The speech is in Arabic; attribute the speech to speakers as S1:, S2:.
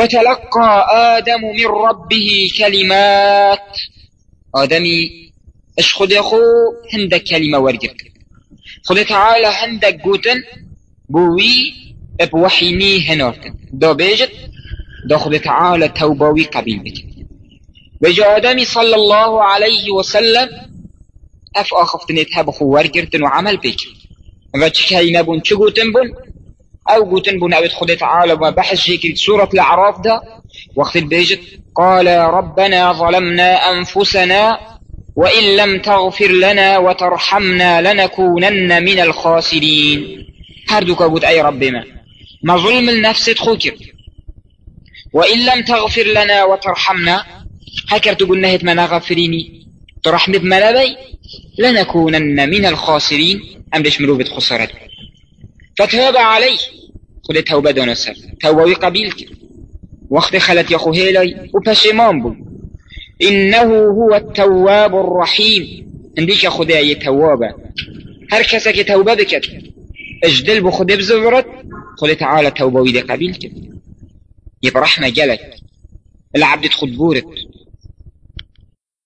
S1: فتلقى آدم من ربه كلمات. آدمي إش خود خو هندك كلمة ورقت خود تعالى هندك قوتن بوي بوحيني هنارتن دا بيجت دا خود تعالى توباوي قبيل بك بجا آدمي صلى الله عليه وسلم أف آخفتني تهب ورقرتن وعمل بك و چه نبون چه قوتن بون أو قوتن بون اوید خود تعالى وبحث شكل سورة الأعراف ده وقت بيجت قال ربنا ظلمنا أنفسنا وإن لم تغفر لنا وترحمنا لنكونن من الخاسرين. هردوك قلت أي ربنا ما. ظلم النفس تخوكر. وإن لم تغفر لنا وترحمنا هكر تقول نهت ما نغفريني. ترحم بمنبي لنكونن من الخاسرين. أم ليش مروبة خسارت فتاب عليه. خد توبة دون سر. توبة قبيلك وقت خلت يخو هيلي وبشمان بو إنه هو التواب الرحيم. عنديش خدای توابة. هر که توبة بکد اجدل بخده بزورت خود تعالى توبه ويدي قبيل رحمة جلك. العبد تخد بورت.